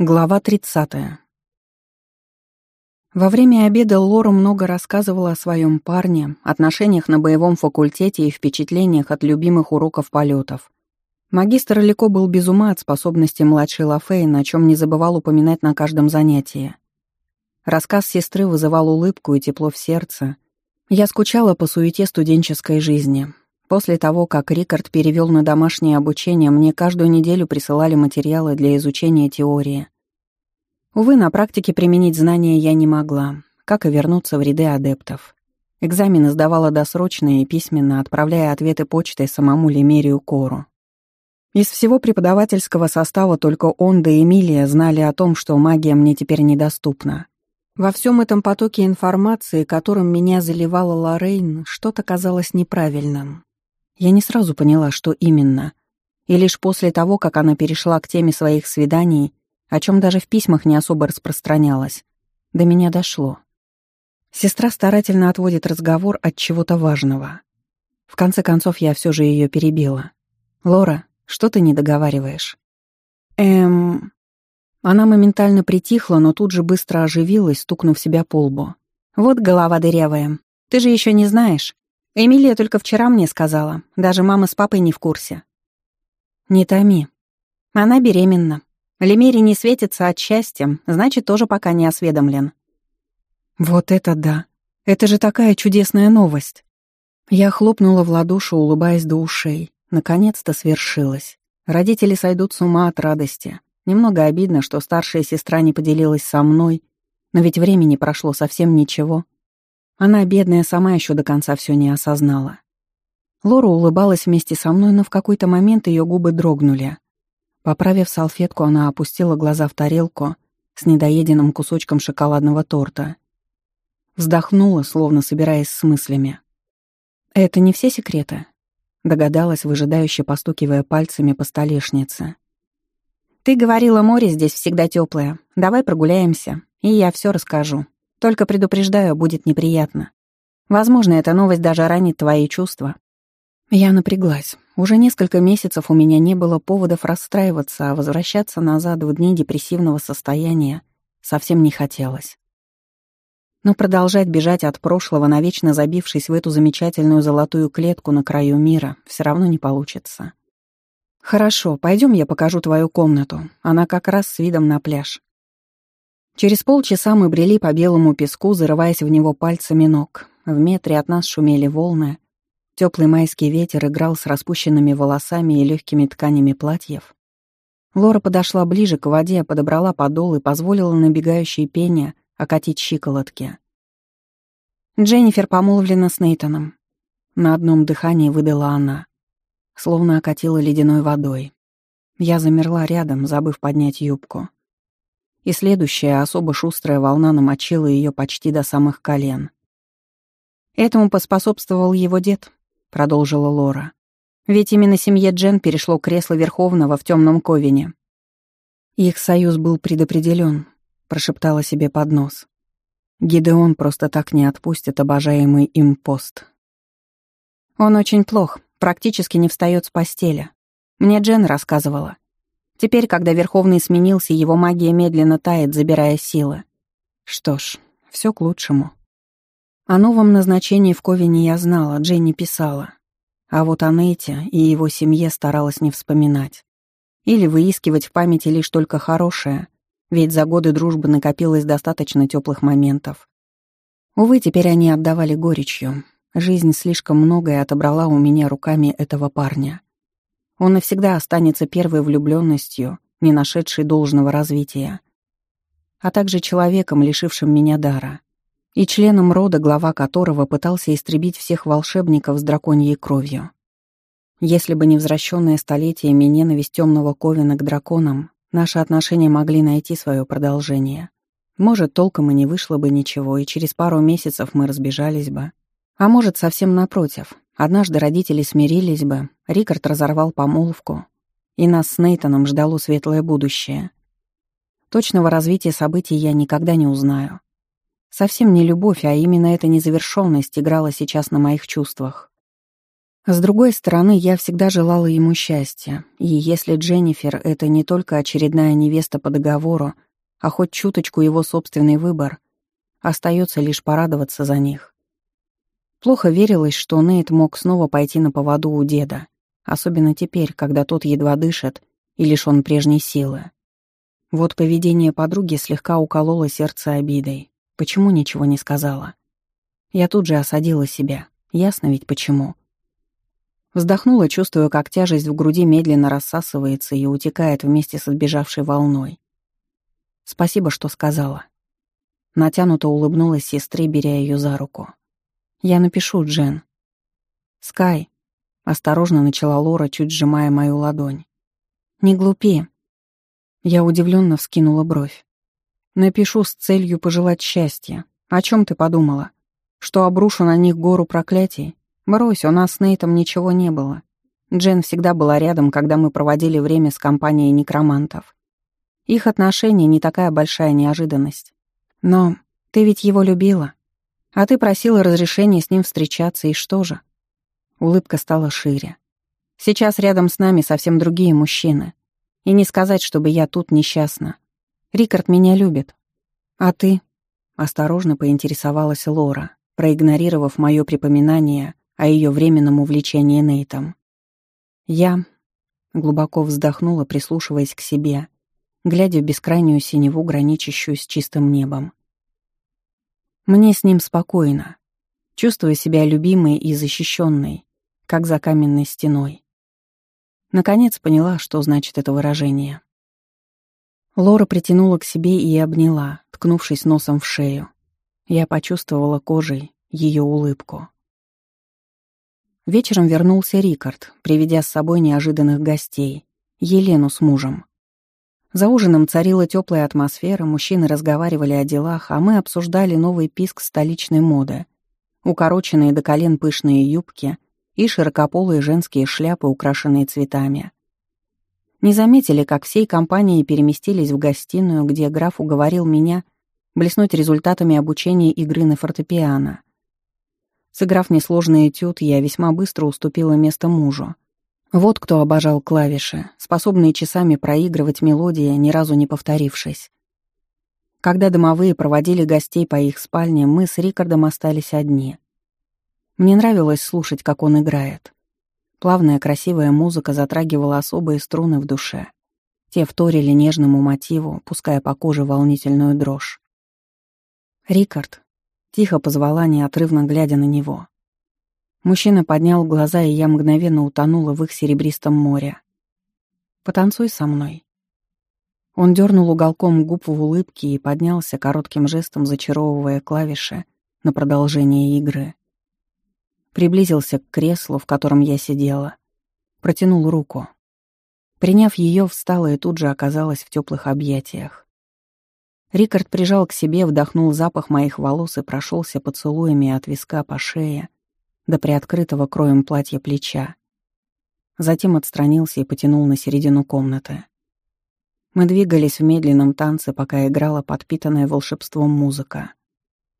Глава 30. Во время обеда Лора много рассказывала о своем парне, отношениях на боевом факультете и впечатлениях от любимых уроков полетов. Магистр Лико был без ума от способности младшей Лафейна, о чем не забывал упоминать на каждом занятии. Рассказ сестры вызывал улыбку и тепло в сердце. Я скучала по суете студенческой жизни, После того, как Рикард перевел на домашнее обучение, мне каждую неделю присылали материалы для изучения теории. Увы, на практике применить знания я не могла, как и вернуться в ряды адептов. Экзамены сдавала досрочно и письменно, отправляя ответы почтой самому Лемерию Кору. Из всего преподавательского состава только он да Эмилия знали о том, что магия мне теперь недоступна. Во всем этом потоке информации, которым меня заливала Лорейн, что-то казалось неправильным. Я не сразу поняла, что именно. И лишь после того, как она перешла к теме своих свиданий, о чем даже в письмах не особо распространялась, до меня дошло. Сестра старательно отводит разговор от чего-то важного. В конце концов, я все же ее перебила. «Лора, что ты не договариваешь?» «Эм...» Она моментально притихла, но тут же быстро оживилась, стукнув себя по лбу. «Вот голова дырявая. Ты же еще не знаешь. Эмилия только вчера мне сказала, даже мама с папой не в курсе. «Не томи. Она беременна. Лемери не светится от счастья, значит, тоже пока не осведомлен». «Вот это да! Это же такая чудесная новость!» Я хлопнула в ладоши, улыбаясь до ушей. Наконец-то свершилось. Родители сойдут с ума от радости. Немного обидно, что старшая сестра не поделилась со мной, но ведь времени прошло совсем ничего. Она, бедная, сама еще до конца все не осознала. Лора улыбалась вместе со мной, но в какой-то момент ее губы дрогнули. Поправив салфетку, она опустила глаза в тарелку с недоеденным кусочком шоколадного торта. Вздохнула, словно собираясь с мыслями. «Это не все секреты?» — догадалась, выжидающе постукивая пальцами по столешнице. «Ты говорила, море здесь всегда теплое. Давай прогуляемся, и я все расскажу», только предупреждаю, будет неприятно. Возможно, эта новость даже ранит твои чувства. Я напряглась. Уже несколько месяцев у меня не было поводов расстраиваться, а возвращаться назад в дни депрессивного состояния совсем не хотелось. Но продолжать бежать от прошлого, навечно забившись в эту замечательную золотую клетку на краю мира, все равно не получится. «Хорошо, пойдем я покажу твою комнату. Она как раз с видом на пляж. Через полчаса мы брели по белому песку, зарываясь в него пальцами ног. В метре от нас шумели волны. Теплый майский ветер играл с распущенными волосами и легкими тканями платьев. Лора подошла ближе к воде, подобрала подол и позволила набегающей пене окатить щиколотки. Дженнифер помолвлена с Нейтоном. На одном дыхании выдала она. Словно окатила ледяной водой. Я замерла рядом, забыв поднять юбку и следующая особо шустрая волна намочила ее почти до самых колен. «Этому поспособствовал его дед», — продолжила Лора. «Ведь именно семье Джен перешло кресло Верховного в темном Ковине». «Их союз был предопределен», — прошептала себе под нос. «Гидеон просто так не отпустит обожаемый им пост». «Он очень плох, практически не встает с постели. Мне Джен рассказывала. Теперь, когда Верховный сменился, его магия медленно тает, забирая силы. Что ж, все к лучшему. О новом назначении в Ковине я знала, Дженни писала. А вот о Нейте и его семье старалась не вспоминать. Или выискивать в памяти лишь только хорошее, ведь за годы дружбы накопилось достаточно теплых моментов. Увы, теперь они отдавали горечью. Жизнь слишком многое отобрала у меня руками этого парня. Он навсегда останется первой влюбленностью, не нашедшей должного развития, а также человеком, лишившим меня дара, и членом рода, глава которого пытался истребить всех волшебников с драконьей кровью. Если бы не возвращенное столетиями ненависть тёмного Ковина к драконам, наши отношения могли найти своё продолжение. Может, толком и не вышло бы ничего, и через пару месяцев мы разбежались бы. А может, совсем напротив, Однажды родители смирились бы, Рикард разорвал помолвку, и нас с Нейтаном ждало светлое будущее. Точного развития событий я никогда не узнаю. Совсем не любовь, а именно эта незавершенность играла сейчас на моих чувствах. С другой стороны, я всегда желала ему счастья, и если Дженнифер — это не только очередная невеста по договору, а хоть чуточку его собственный выбор, остается лишь порадоваться за них. Плохо верилось, что Нейт мог снова пойти на поводу у деда, особенно теперь, когда тот едва дышит и лишён прежней силы. Вот поведение подруги слегка укололо сердце обидой. Почему ничего не сказала? Я тут же осадила себя. Ясно ведь почему. Вздохнула, чувствуя, как тяжесть в груди медленно рассасывается и утекает вместе с отбежавшей волной. Спасибо, что сказала. Натянуто улыбнулась сестре, беря ее за руку. Я напишу, Джен. Скай. Осторожно начала Лора, чуть сжимая мою ладонь. Не глупи. Я удивленно вскинула бровь. Напишу с целью пожелать счастья. О чем ты подумала? Что обрушу на них гору проклятий? Брось, у нас с Нейтом ничего не было. Джен всегда была рядом, когда мы проводили время с компанией некромантов. Их отношения не такая большая неожиданность. Но ты ведь его любила. А ты просила разрешения с ним встречаться, и что же? Улыбка стала шире. Сейчас рядом с нами совсем другие мужчины. И не сказать, чтобы я тут несчастна. Рикард меня любит. А ты? Осторожно поинтересовалась Лора, проигнорировав мое припоминание о ее временном увлечении Нейтом. Я глубоко вздохнула, прислушиваясь к себе, глядя в бескрайнюю синеву, граничащую с чистым небом. Мне с ним спокойно, чувствуя себя любимой и защищенной, как за каменной стеной. Наконец поняла, что значит это выражение. Лора притянула к себе и обняла, ткнувшись носом в шею. Я почувствовала кожей ее улыбку. Вечером вернулся Рикард, приведя с собой неожиданных гостей — Елену с мужем. За ужином царила теплая атмосфера, мужчины разговаривали о делах, а мы обсуждали новый писк столичной моды. Укороченные до колен пышные юбки и широкополые женские шляпы, украшенные цветами. Не заметили, как всей компанией переместились в гостиную, где граф уговорил меня блеснуть результатами обучения игры на фортепиано. Сыграв несложный этюд, я весьма быстро уступила место мужу — вот кто обожал клавиши, способные часами проигрывать мелодии, ни разу не повторившись. Когда домовые проводили гостей по их спальне, мы с Рикардом остались одни. Мне нравилось слушать, как он играет. Плавная красивая музыка затрагивала особые струны в душе. Те вторили нежному мотиву, пуская по коже волнительную дрожь. «Рикард», — тихо позвала, неотрывно глядя на него. Мужчина поднял глаза, и я мгновенно утонула в их серебристом море. «Потанцуй со мной». Он дернул уголком губ в улыбке и поднялся коротким жестом, зачаровывая клавиши на продолжение игры. Приблизился к креслу, в котором я сидела. Протянул руку. Приняв ее, встала и тут же оказалась в теплых объятиях. Рикард прижал к себе, вдохнул запах моих волос и прошелся поцелуями от виска по шее, до приоткрытого кроем платья плеча. Затем отстранился и потянул на середину комнаты. Мы двигались в медленном танце, пока играла подпитанная волшебством музыка.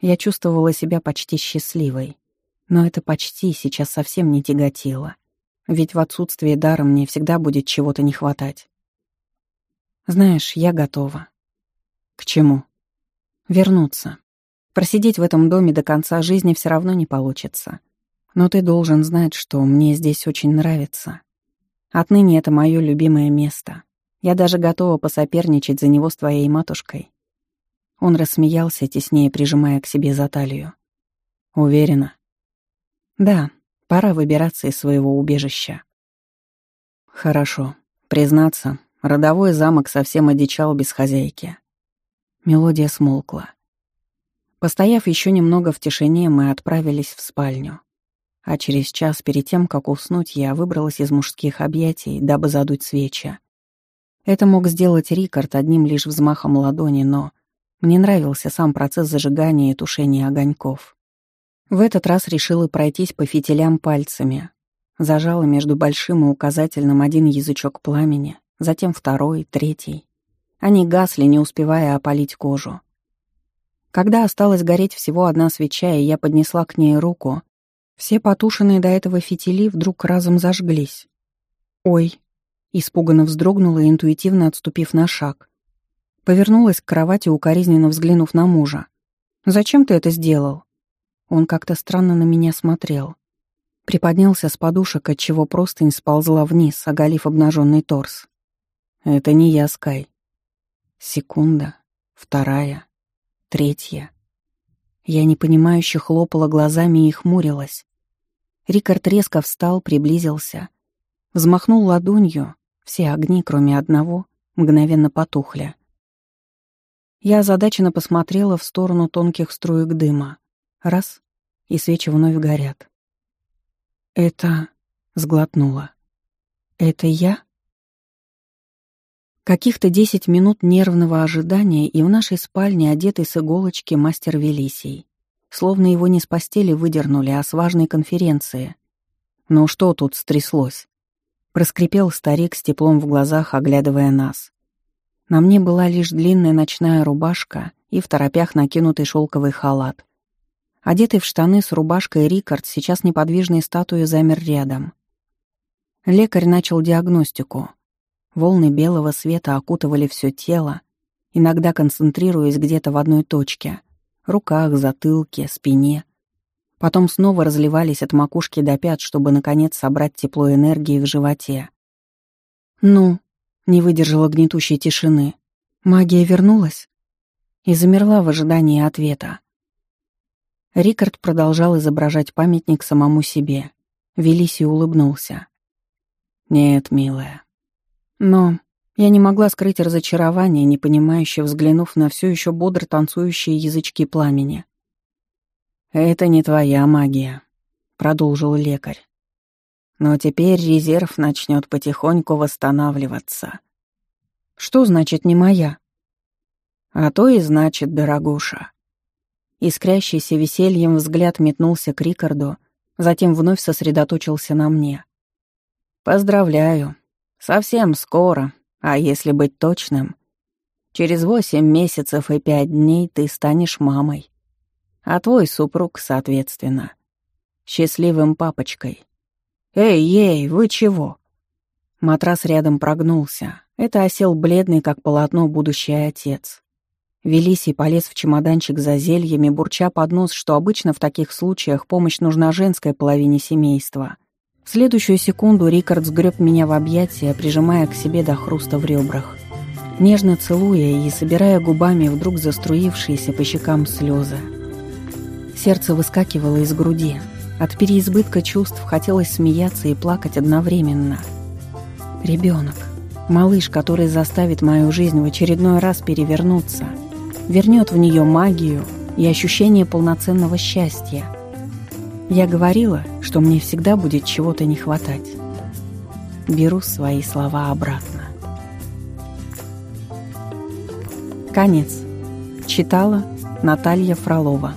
Я чувствовала себя почти счастливой, но это «почти» сейчас совсем не тяготило, ведь в отсутствии дара мне всегда будет чего-то не хватать. Знаешь, я готова. К чему? Вернуться. Просидеть в этом доме до конца жизни все равно не получится. Но ты должен знать, что мне здесь очень нравится. Отныне это мое любимое место. Я даже готова посоперничать за него с твоей матушкой». Он рассмеялся, теснее прижимая к себе за талию. «Уверена?» «Да, пора выбираться из своего убежища». «Хорошо. Признаться, родовой замок совсем одичал без хозяйки». Мелодия смолкла. Постояв еще немного в тишине, мы отправились в спальню а через час перед тем, как уснуть, я выбралась из мужских объятий, дабы задуть свечи. Это мог сделать Рикард одним лишь взмахом ладони, но мне нравился сам процесс зажигания и тушения огоньков. В этот раз решила пройтись по фитилям пальцами. Зажала между большим и указательным один язычок пламени, затем второй, третий. Они гасли, не успевая опалить кожу. Когда осталась гореть всего одна свеча, и я поднесла к ней руку — все потушенные до этого фитили вдруг разом зажглись. «Ой!» — испуганно вздрогнула, интуитивно отступив на шаг. Повернулась к кровати, укоризненно взглянув на мужа. «Зачем ты это сделал?» Он как-то странно на меня смотрел. Приподнялся с подушек, отчего простынь сползла вниз, оголив обнаженный торс. «Это не я, Скай». Секунда, вторая, третья — я непонимающе хлопала глазами и хмурилась. Рикард резко встал, приблизился. Взмахнул ладонью, все огни, кроме одного, мгновенно потухли. Я озадаченно посмотрела в сторону тонких струек дыма. Раз — и свечи вновь горят. «Это...» — сглотнула. «Это я?» Каких-то десять минут нервного ожидания, и в нашей спальне, одетый с иголочки, мастер Велисий. Словно его не с постели выдернули, а с важной конференции. «Ну что тут стряслось?» Проскрипел старик с теплом в глазах, оглядывая нас. На мне была лишь длинная ночная рубашка и в торопях накинутый шелковый халат. Одетый в штаны с рубашкой Рикард сейчас неподвижной статуей замер рядом. Лекарь начал диагностику — Волны белого света окутывали все тело, иногда концентрируясь где-то в одной точке — руках, затылке, спине. Потом снова разливались от макушки до пят, чтобы, наконец, собрать тепло энергии в животе. «Ну», — не выдержала гнетущей тишины, — «магия вернулась?» И замерла в ожидании ответа. Рикард продолжал изображать памятник самому себе. Велиси улыбнулся. «Нет, милая, но я не могла скрыть разочарование, не понимающе взглянув на все еще бодро танцующие язычки пламени. «Это не твоя магия», — продолжил лекарь. «Но теперь резерв начнет потихоньку восстанавливаться». «Что значит «не моя»?» «А то и значит, дорогуша». Искрящийся весельем взгляд метнулся к Рикарду, затем вновь сосредоточился на мне. «Поздравляю, Совсем скоро, а если быть точным, через восемь месяцев и пять дней ты станешь мамой, а твой супруг, соответственно, счастливым папочкой. «Эй, ей, вы чего?» Матрас рядом прогнулся. Это осел бледный, как полотно, будущий отец. Велисий полез в чемоданчик за зельями, бурча под нос, что обычно в таких случаях помощь нужна женской половине семейства. В следующую секунду Рикард сгреб меня в объятия, прижимая к себе до хруста в ребрах. Нежно целуя и собирая губами вдруг заструившиеся по щекам слезы. Сердце выскакивало из груди. От переизбытка чувств хотелось смеяться и плакать одновременно. Ребенок. Малыш, который заставит мою жизнь в очередной раз перевернуться. Вернет в нее магию и ощущение полноценного счастья – я говорила, что мне всегда будет чего-то не хватать. Беру свои слова обратно. Конец. Читала Наталья Фролова.